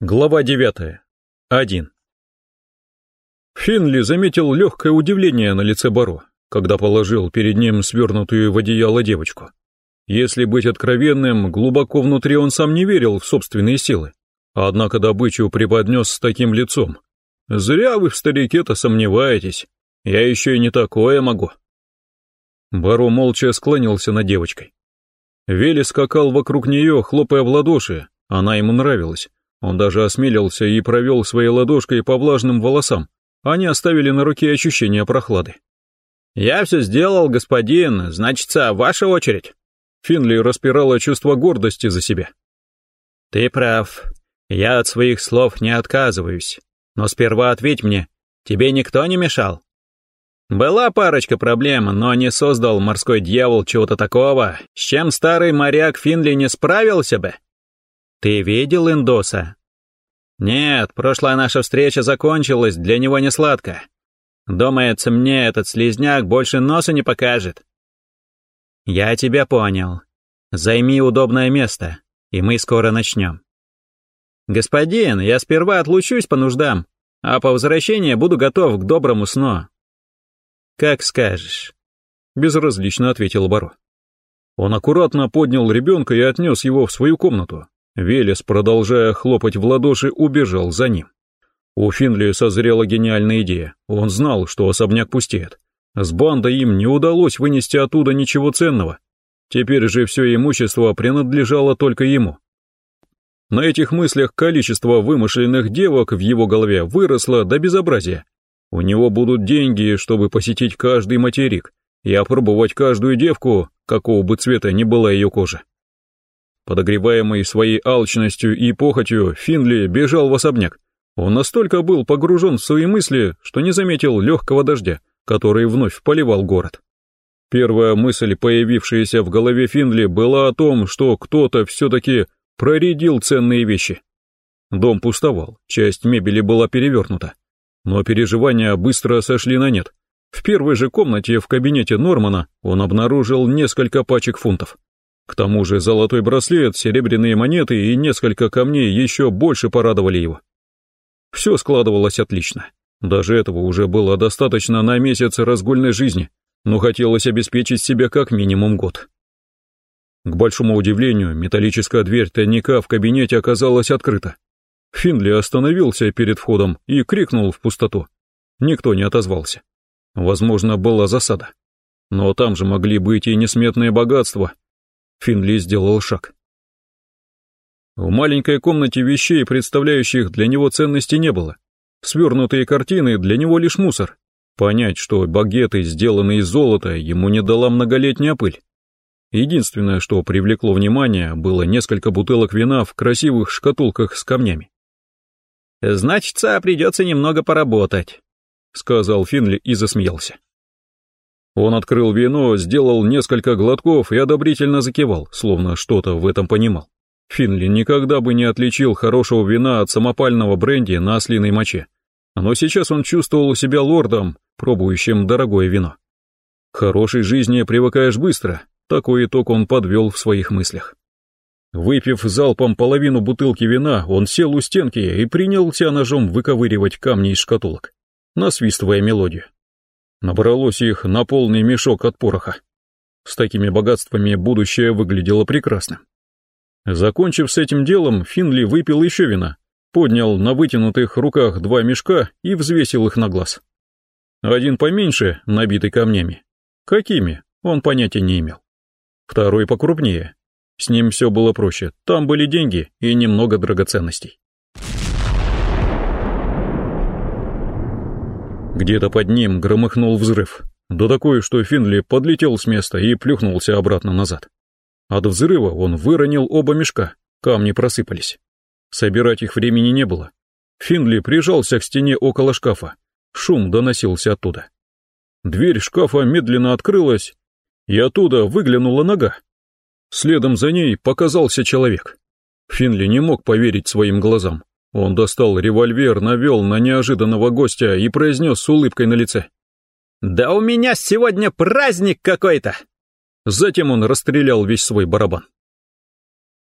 Глава девятая. Один. Финли заметил легкое удивление на лице Баро, когда положил перед ним свернутую в одеяло девочку. Если быть откровенным, глубоко внутри он сам не верил в собственные силы. Однако добычу преподнес с таким лицом. «Зря вы в старике-то сомневаетесь. Я еще и не такое могу». Баро молча склонился над девочкой. Вели скакал вокруг нее, хлопая в ладоши, она ему нравилась он даже осмелился и провел своей ладошкой по влажным волосам. Они оставили на руке ощущение прохлады. «Я все сделал, господин, значится, ваша очередь». Финли распирала чувство гордости за себя. «Ты прав. Я от своих слов не отказываюсь. Но сперва ответь мне, тебе никто не мешал?» «Была парочка проблем, но не создал морской дьявол чего-то такого, с чем старый моряк Финли не справился бы». Ты видел Индоса? Нет, прошлая наша встреча закончилась, для него не сладко. Думается, мне этот слизняк больше носа не покажет. Я тебя понял. Займи удобное место, и мы скоро начнем. Господин, я сперва отлучусь по нуждам, а по возвращении буду готов к доброму сну. Как скажешь. Безразлично ответил Баро. Он аккуратно поднял ребенка и отнес его в свою комнату, Велес, продолжая хлопать в ладоши, убежал за ним. У Финли созрела гениальная идея. Он знал, что особняк пустеет. С бандой им не удалось вынести оттуда ничего ценного. Теперь же все имущество принадлежало только ему. На этих мыслях количество вымышленных девок в его голове выросло до безобразия. У него будут деньги, чтобы посетить каждый материк и опробовать каждую девку, какого бы цвета ни была ее кожа. Подогреваемый своей алчностью и похотью, Финли бежал в особняк. Он настолько был погружен в свои мысли, что не заметил легкого дождя, который вновь поливал город. Первая мысль, появившаяся в голове Финли, была о том, что кто-то все-таки проредил ценные вещи. Дом пустовал, часть мебели была перевернута. Но переживания быстро сошли на нет. В первой же комнате в кабинете Нормана он обнаружил несколько пачек фунтов. К тому же золотой браслет, серебряные монеты и несколько камней еще больше порадовали его. Все складывалось отлично. Даже этого уже было достаточно на месяц разгульной жизни, но хотелось обеспечить себе как минимум год. К большому удивлению, металлическая дверь тайника в кабинете оказалась открыта. Финли остановился перед входом и крикнул в пустоту. Никто не отозвался. Возможно, была засада. Но там же могли быть и несметные богатства, Финли сделал шаг. В маленькой комнате вещей, представляющих для него ценности, не было. Свернутые картины для него лишь мусор. Понять, что багеты сделаны из золота, ему не дала многолетняя пыль. Единственное, что привлекло внимание, было несколько бутылок вина в красивых шкатулках с камнями. «Значится, придется немного поработать», — сказал Финли и засмеялся. Он открыл вино, сделал несколько глотков и одобрительно закивал, словно что-то в этом понимал. Финли никогда бы не отличил хорошего вина от самопального бренди на ослиной моче. Но сейчас он чувствовал себя лордом, пробующим дорогое вино. К хорошей жизни привыкаешь быстро, такой итог он подвел в своих мыслях. Выпив залпом половину бутылки вина, он сел у стенки и принялся ножом выковыривать камни из шкатулок, насвистывая мелодию. Набралось их на полный мешок от пороха. С такими богатствами будущее выглядело прекрасно. Закончив с этим делом, Финли выпил еще вина, поднял на вытянутых руках два мешка и взвесил их на глаз. Один поменьше, набитый камнями. Какими, он понятия не имел. Второй покрупнее. С ним все было проще, там были деньги и немного драгоценностей. Где-то под ним громыхнул взрыв, да такой, что Финли подлетел с места и плюхнулся обратно назад. От взрыва он выронил оба мешка, камни просыпались. Собирать их времени не было. Финли прижался к стене около шкафа. Шум доносился оттуда. Дверь шкафа медленно открылась, и оттуда выглянула нога. Следом за ней показался человек. Финли не мог поверить своим глазам. Он достал револьвер, навел на неожиданного гостя и произнес с улыбкой на лице. «Да у меня сегодня праздник какой-то!» Затем он расстрелял весь свой барабан.